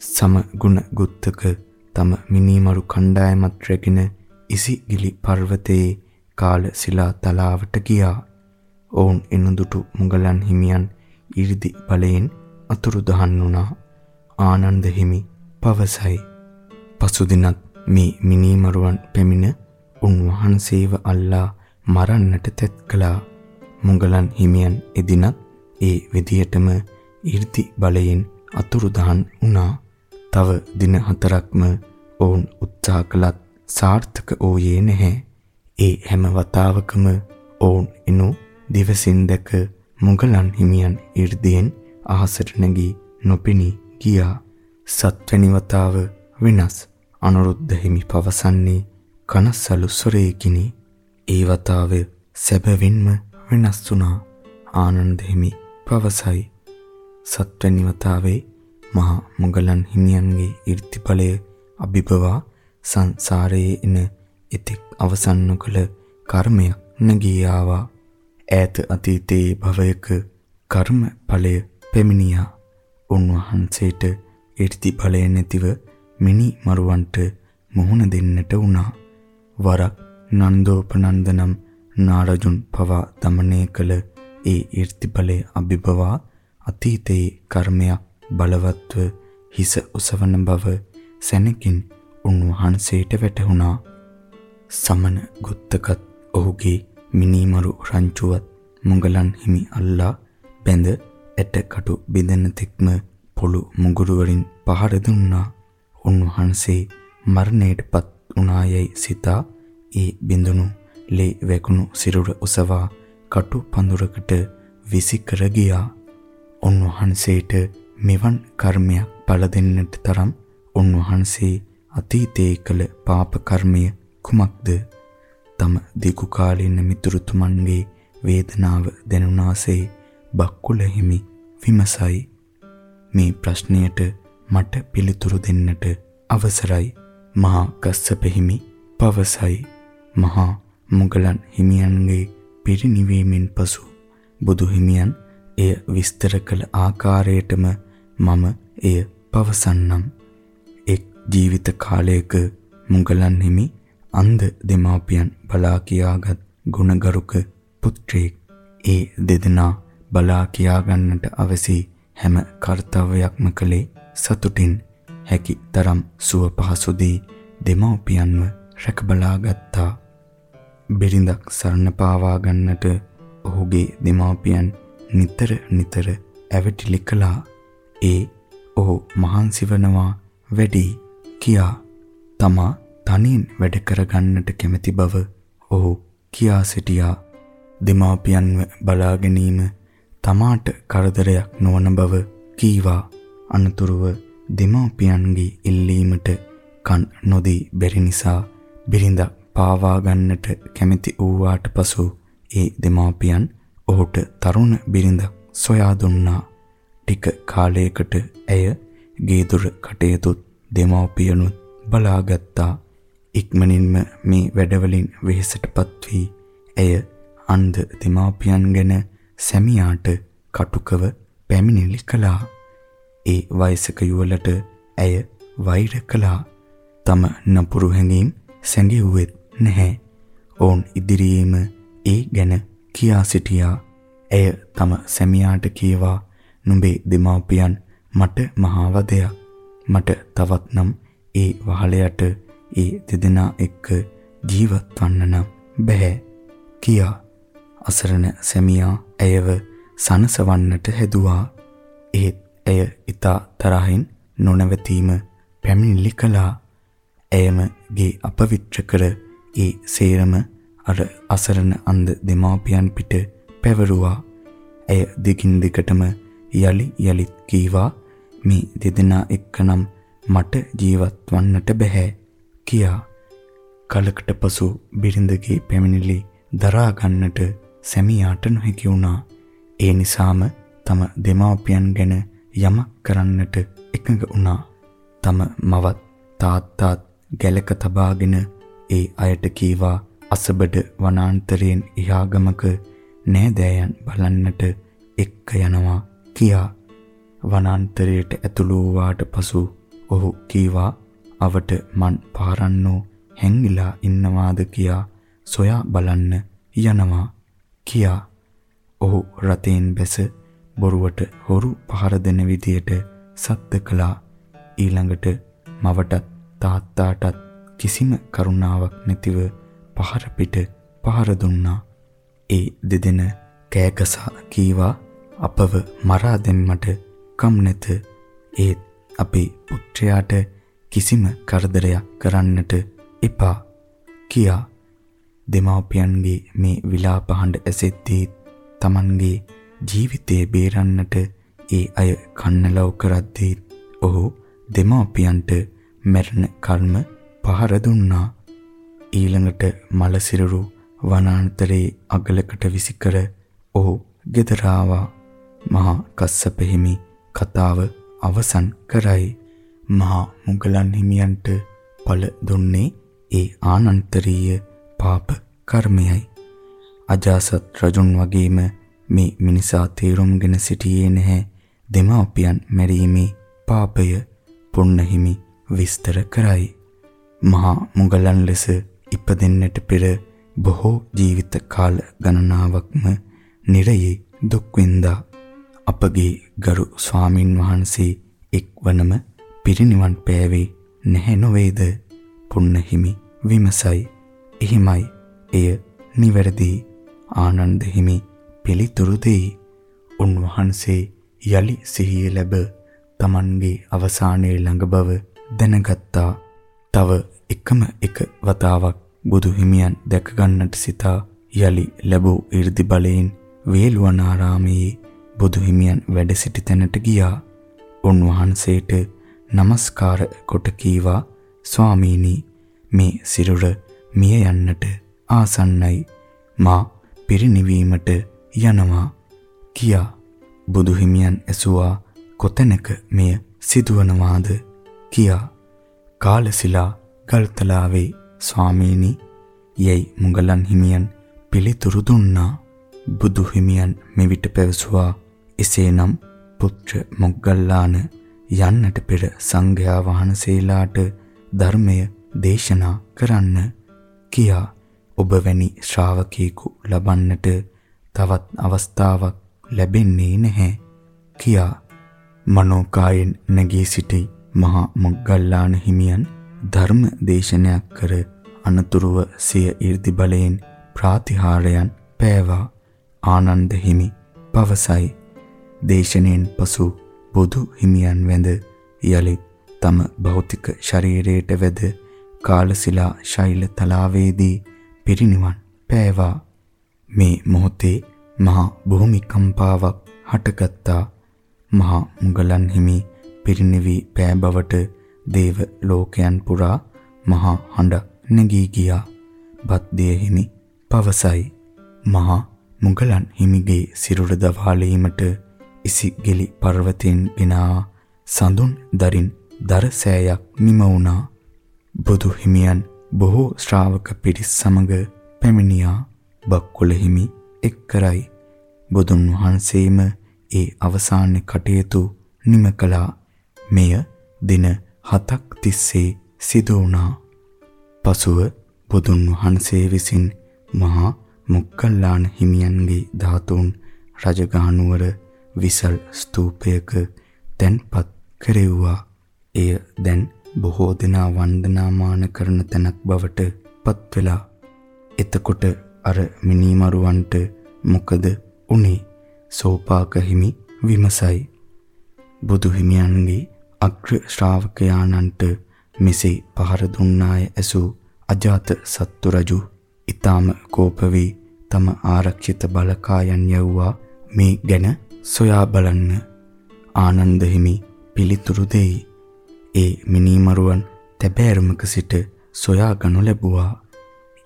Speaker 1: සම ගුණ ගුත්තක තම මිනිමරු කණ්ඩායමත් රැගෙන ඉසිගිලි පර්වතයේ කාල ශිලා තලාවට ගියා. ඔවුන් එනුදුටු මුගලන් හිමියන් 이르දි බලයෙන් අතුරුදහන් වුණා. ආනන්ද හිමි පවසයි. පසුදිනත් මේ මිනිමරුවන් පැමිණ උන්වහන්සේව අල්ලා මරන්නට තෙත් කළා. මුගලන් හිමියන් එදිනත් ඒ විදියටම 이르දි බලයෙන් අතුරුදහන් වුණා. තව දින හතරක්ම ඔවුන් උත්සාහ කළත් සාර්ථක වූයේ නැහැ. ඒ හැම වතාවකම ඔවුන් එනු දිවසින් දැක මුගලන් හිමියන් 이르දියෙන් අහසට නැගී නොපෙනී ගියා. සත්වැනි වතාව වෙනස් අනුරුද්ධ හිමි පවසන්නේ කනස්සලු සොරේකිනි. ඒ වතාවේ සැබවින්ම වෙනස් වුණා ආනන්ද හිමි පවසයි. සත්වැනි වතාවේ මහා මොගලන් හිමියන්ගේ 이르තිඵලය අභිභවා සංසාරයේ එන එතෙක් අවසන් නොකළ කර්මයක් නැගී ආවා. ඈත අතීතයේ භවයක කර්ම ඵලය පෙමිනියා. උන්වහන්සේට 이르තිඵලය නැතිව මිනි මරුවන්ට මුහුණ දෙන්නට වුණා. වරක් නන්දෝපනන්ද නම් නාරජුන් පවා দমনය කළ ඒ ඊර්තිඵලය අභිභවා අතීතයේ කර්මයක් බලවත්ව හිස උසවන බව සැනකින් උන්වහන්සේට වැටහුණා. සමන ගුත්තකත් ඔහුගේ මිනීමරු රංචුවත් මුගලන් හිමි අල්ලා බැඳ ඇටකටු බිඳෙන තෙක්ම පොළු මුගුරු වලින් පහර දුන්නා. උන්වහන්සේ මරණයටපත් උනායයි සිතා ඒ බිඳුණු ලේ වැකුණු සිරුර ඔසවා කටු පඳුරකට විසිකර ගියා. උන්වහන්සේට මෙවන් කර්මයක් පළ දෙන්නට තරම් උන්වහන්සේ අතීතයේ කළ පාප කර්මය කුමක්ද? තම දීකු කාලීන මිතුරුතුමන්ගේ වේදනාව දැනුණාසේ බක්කුල හිමි විමසයි. මේ ප්‍රශ්නයට මට පිළිතුරු දෙන්නට අවසරයි. මහා කස්සප හිමි පවසයි. මහා මුගලන් හිමියන්ගේ පිරිනිවීමෙන් පසු බුදු හිමියන් එය විස්තර කළ ආකාරයටම මම එය පවසන්නම්. එක් ජීවිත කාලයක මුගලන් හිමි අන්ධ දෙමාපියන් බලා කියාගත් ගුණගරුක පුත්‍රයෙක්. ඒ දෙදෙනා බලා කියා ගන්නට අවසි හැම කාර්යයක්ම කළේ සතුටින් හැකි තරම් සුව පහසුදී දෙමව්පියන්ව රැක බලා ගත්තා. බිරිඳක් සරණ පාවා ගන්නට ඔහුගේ දෙමාපියන් නිතර නිතර ඇවටිලි කළා. ඒ ඔහු මහන්සි වනවා වැඩි කියා තමා තනියෙන් වැඩ කරගන්නට කැමැති බව ඔහු කියා සිටියා. දෙමාපියන්ව බලා ගැනීම තමාට කරදරයක් නොවන බව කීවා. අනතුරුව දෙමාපියන්ගේ ඉල්ලීමට කන් නොදී බැරි නිසා බිරිඳ පාවා ගන්නට කැමැති වූාට පසු ඒ දෙමාපියන් ඔහුට තරුණ බිරිඳක් සොයා දුන්නා. ටික කාලයකට ඇය ගේදොර කටයුතුත් දෙමව්පියනුත් බලාගත්තා. ඉක්මනින්ම මේ වැඩවලින් වෙහෙසටපත් වී ඇය අන්ධ දෙමාපියන් ගැන සැමියාට කටුකව පැමිණිලි කළා. ඒ වයසක යුවලට ඇය වෛර කළා. තම නපුරු හැඟීම් සැඟෙව්වෙත් නැහැ. ඔවුන් ඉදිරියේම ඒ ගැන කියා සිටියා. ඇය තම සැමියාට කීවා නුඹේ දෙමාපියන් මට මහා වදයක්. මට තවත් නම් ඒ වහලයට ඒ දෙදෙනා එක්ක ජීවත් වන්න නම් බෑ කියා අසරණ සැමියා ඇයව සනසවන්නට හැදුවා. ඒත් ඇය ඊතා තරහින් නොනවතීම පැමිණිලි කළා. ඇයම ගේ අපවිත්‍ර කර ඒ සේරම අර අසරණ අන්ධ දෙමාපියන් පිට පැවරුවා. ඇය දිගින් දිගටම යලි යලිත් කීවා මේ දෙදෙනා එක්කනම් මට ජීවත් වන්නට බෑ කියා කලකට පසු බිරිඳගේ පැමිණිලි දරා ගන්නට සැමියාට නොහැකි වුණා. ඒ නිසාම තම දෙමාපියන් ගැන යමක් කරන්නට එකඟ වුණා. තම මවත් තාත්තාත් ගැලක තබාගෙන ඒ අයට කීවා අසබඩ වනාන්තරයෙන් ඉහාගමක නෑදෑයන් බලන්නට එක්ක යනවා කියා වනාන්තරයට ඇතුළු වූාට පසු ඔහු කීවා අවට මන් පාරන්නෝ හැංගිලා ඉන්නවාද කියා සොයා බලන්න යනවා කියා. ඔහු රතෙන් බැස බොරුවට හොරු පහර දෙන විදියට සත්ද කළා. ඊළඟට මවටත් තාත්තාටත් කිසිම කරුණාවක් නැතිව පහර පිට පහර දුන්නා. ඒ දෙදෙන කෑගසා කීවා අපව මරා දෙන්නට කම් නැත. ඒත් අපේ පුත්‍රයාට කිසිම කරදරයක් කරන්නට එපා කියා. දෙමාපියන්ගේ මේ විලාප හඬ ඇසෙද්දී Tamanගේ ජීවිතේ බේරන්නට ඒ අය කන්නලව් කරද්දී ඔහු දෙමාපියන්ට මරණ කර්ම පහර දුන්නා ඊළඟට මලසිරුරු වනාන්තරයේ අගලකට විසිකර ඔහු ගෙදර ආවා මහා කස්සප හිමි කතාව අවසන් කරයි මහා මුගලන් හිමියන්ට ඵල දුන්නේ ඒ ආනන්තරීය පාප කර්මයයි. අජාසත් රජුන් වගේම මේ මිනිසා තේරුම්ගෙන සිටියේ නැහැ දෙමාපියන් මැරීමේ පාපය පුන්නහිමි විස්තර කරයි. මහා මුගලන් ලෙස ඉපදෙන්නට පෙර බොහෝ ජීවිත කාල ගණනාවක්ම නිරයේ දුක් විඳා අපගේ ගරු ස්වාමින් වහන්සේ එක්වනම පිරිනිවන් පෑවේ නැහැ නොවේද? පුන්නහිමි විමසයි. එහිමයි. එය නිවැරදි. ආනන්ද හිමි පිළිතුරු දෙයි. උන්වහන්සේ යලි සිහිය ලැබ Tamanගේ අවසානයේ ළඟ බව දැනගත්තා. තව එකම එක වතාවක් බුදු හිමියන් දැක ගන්නට සිතා යලි ලැබූ 이르දි බලයෙන් වේළුවනාරාමයේ බුදු හිමියන් වැඩ සිටි තැනට ගියා. උන්වහන්සේට নমස්කාර කොට කීවා ස්වාමීනි මේ සිරුර මිය යන්නට ආසන්නයි. මා පිරිණිවීමට යනවා. කියා බුදුහිමියන් ඇසුවා කොතැනක මෙය සිදුවනවාද? කියා කාලසිලා ගල්තලාවේ ස්වාමීනි යයි මුගලන් හිමියන් පිළිතුරු දුන්නා. බුදු හිමියන් මෙවිට පැවසුවා. එසේනම් පුත්‍ර මොග්ගල්ලාන යන්නට පෙර සංඝයා වහන්සේලාට ධර්මය දේශනා කරන්න කියා ඔබ වැනි ශ්‍රාවකයෙකු ලබන්නට තවත් අවස්ථාවක් ලැබෙන්නේ නැහැ කියා මනෝකායෙන් නැගී සිටි මහා මොග්ගල්ලාන හිමියන් ධර්ම දේශනයක් කර අනතුරුව සිය 이르දි බලයෙන් ප්‍රාතිහාරයන් පෑවා. ආනන්ද හිමි පවසයි. දේශනෙන් පසු බුදු හිමියන් වැඳ යලිත් තම භෞතික ශරීරයට වැද කාලසිලා ශෛල තලාවේදී පිරිනිවන් පෑවා. මේ මොහොතේ මහා භූමිකම්පාවක් හටගත්තා. මහා මුගලන් හිමි පිරිනිවි පෑ බවට දේව ලෝකයන් පුරා මහා හඬ නැගී ගියා බද්දේ හිමි පවසයි මහා මුගලන් හිමිගේ සිරුර දවාලීමට ඉසිගිලි පර්වතයෙන් ගෙනා සඳුන් දරින් දර සෑයක් නිම වුණා. බුදු හිමියන් බොහෝ ශ්‍රාවක පිරිස් සමග පැමිණියා. බක්කුල හිමි එක් කරයි. බුදුන් වහන්සේම ඒ අවසාන කටයුතු නිම කළා. මෙය දින 7ක් තිස්සේ සිදු වුණා. පසුව බුදුන් වහන්සේ විසින් මහා මොග්ගල්ලාන හිමියන්ගේ ධාතුන් රජගහනුවර විසල් ස්තූපයක තැන්පත් කෙරෙව්වා. එය දැන් බොහෝ දෙනා වන්දනාමාන කරන තැනක් බවට පත් වෙලා. එතකොට අර මිනිමරුවන්ට මොකද උනේ? සෝපාක හිමි විමසයි. බුදු හිමියන්ගේ අග්‍ර ශ්‍රාවකයාණන්ට මෙසේ පහර දුන්නාය ඇසූ අජාත සත්තු රජු ඊටාම කෝප වී තම ආරක්ෂිත බලකායන් යවුවා මේ ගැන සොයා බලන්න ආනන්ද හිමි පිළිතුරු දෙයි. ඒ මිනිමරුවන් තැබෑරුමක සිට සොයා ගනු ලැබුවා.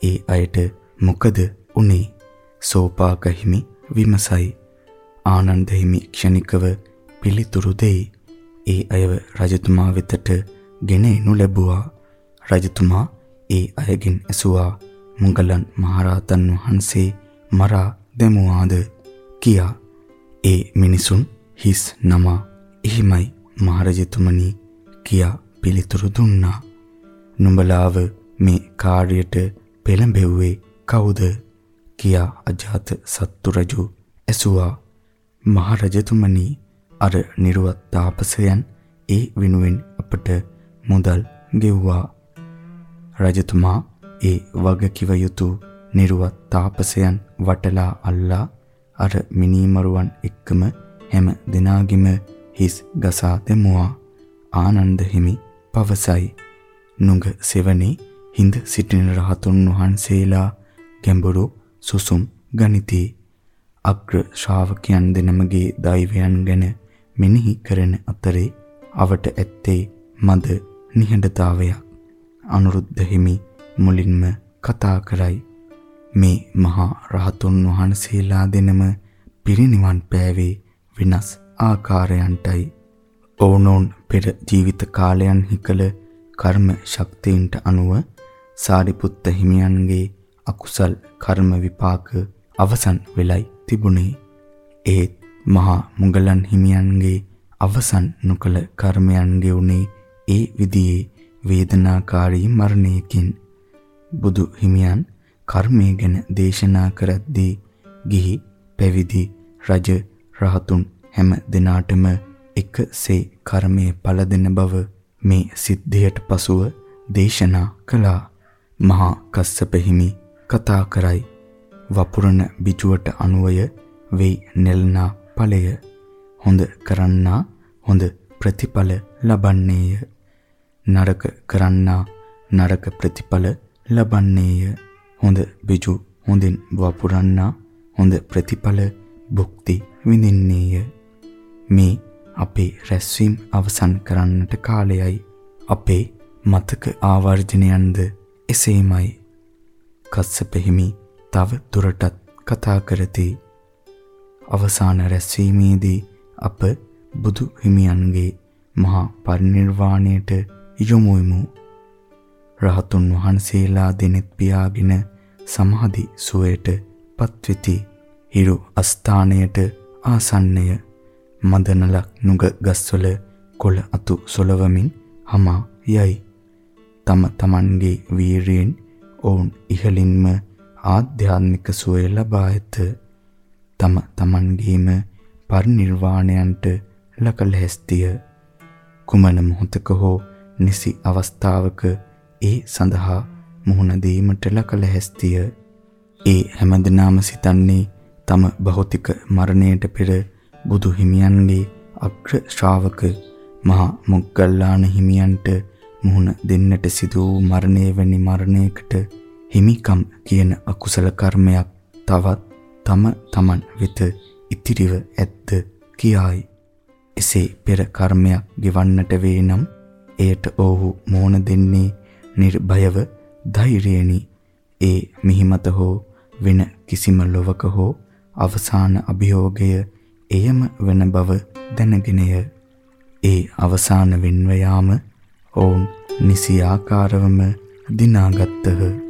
Speaker 1: ඒ අයට මොකද උනේ? සෝපාක හිමි විමසයි. ආනන්ද හිමි ක්ෂණිකව පිළිතුරු දෙයි. ඒ අයව රජතුමා වෙතට ගෙන එනු ලැබුවා. රජතුමා ඒ අයගෙන් ඇසුවා මුගලන් මහරහතන් වහන්සේ මරා දැමුවාද කියා. ඒ මිනිසුන් හිස් නමා එහිමයි මහරජතුමනි කියා පිළිතුරු දුන්නා. නුඹලාව මේ කාර්යයට පෙළඹෙව්වේ කවුද කියා අජාත සත්තු රජු ඇසුවා. මහරජතුමනි අර නිර්වත් තාපසයන් ඒ විනුවෙන් අපට මුදල් ගෙව්වා. රජතුමා ඒ වගකිව යුතු නිර්වත් තාපසයන් වටලා අල්ලා අර මිනිමරුවන් එක්කම හැම දිනාගෙම හිස් ගසා දෙමුවා. ආනන්ද හිමි පවසයි. නුඟ සෙවණේ හිඳ සිටින රහතුන් වහන්සේලා ගැඹුරු සුසුම් ගනිති. අග්‍ර ශ්‍රාවකයන් දෙනමගේ දෛවයන් ගැන මෙනෙහි කරන අතරේ අවට ඇත්තේ මද නිහඬතාවයක්. අනුරුද්ධ හිමි මුලින්ම කතා කරයි. මේ මහා රහතුන් වහන්සේලා දෙනම පිරිනිවන් පෑවේ වෙනස් ආකාරයන්ටයි. ඔවුනොන් පෙර ජීවිත කාලයන්හි කළ කර්ම ශක්තියින්ට අනුව සාරිපුත්ත හිමියන්ගේ අකුසල් කර්ම විපාක අවසන් වෙලයි තිබුණේ. ඒත් මහා මුගලන් හිමියන්ගේ අවසන් නොකළ කර්මයන්ගේ උනේ ඒ විදිහේ වේදනාකාරී මරණයකින්. බුදු හිමියන් කර්මය ගැන දේශනා කරද්දී ගිහි පැවිදි රජ රහතුන් හැම දිනාටම එකසේ කර්මයේ පළ දෙන බව මේ සිද්ධියට පසුව දේශනා කළා. මහා කස්සප හිමි කතා කරයි. වපුරන බිජුවට අනුවය වෙයි නෙල්නා ඵලය හොඳ කරන්නා හොඳ ප්‍රතිඵල ලබන්නේය. නරක කරන්නා නරක ප්‍රතිඵල ලබන්නේය. හොඳ බිජු හොඳින් වපුරන්නා හොඳ ප්‍රතිඵල භුක්ති විඳින්නේය. මේ අපේ රැස්වීම අවසන් කරන්නට කාලයයි. අපේ මතක ආවර්ජනයන්ද එසේමයි. කස්සප හිමි තව දුරටත් කතා කරති. අවසාන රැස්වීමේදී අප බුදු හිමියන්ගේ මහා පරිනිර්වාණයට යොමු වෙමු. රහතුන් වහන්සේලා දෙනෙත් පියාගෙන සමාධි සුවයට පත්වෙති. හිරු අස්ථානයට ආසන්නය මදනලක් නුග ගස්වල කොළ අතු සොලවමින් hama යයි. තම තමන්ගේ වීරියෙන් ඔවුන් ඉහළින්ම ආධ්‍යාත්මික සුවය ලබා ඇත. තම තමන්ගේම පරිනිර්වාණයන්ට ලකල හැස්තිය. කුමන මොහොතක හෝ නිසි අවස්ථාවක ඒ සඳහා මුහුණ දීමට ලකල හැස්තිය. ඒ හැමදෙනාම සිතන්නේ තම භෞතික මරණයට පෙර බුදු හිමියන්ගේ අග්‍ර ශ්‍රාවක මහා මොග්ගල්ලාන හිමියන්ට මුහුණ දෙන්නට සිදු වූ මරණය වැනි මරණයකට හිමිකම් කියන අකුසල කර්මයක් තවත් තම තමන් වෙත ඉතිරිව ඇත්ද කියායි. එසේ පෙර කර්මයක් ගෙවන්නට වේ නම් එයට ඔහු මෝන දෙන්නේ නිර්භයව ධෛර්යයෙනි. ඒ මිහිමත හෝ වෙන කිසිම ලොවක හෝ අවසාන අභියෝගය එයම වෙන බව දැනගෙනය. ඒ අවසාන වෙන්ව යාම ඔවුන් නිසි ආකාරවම දිනාගත්තහ.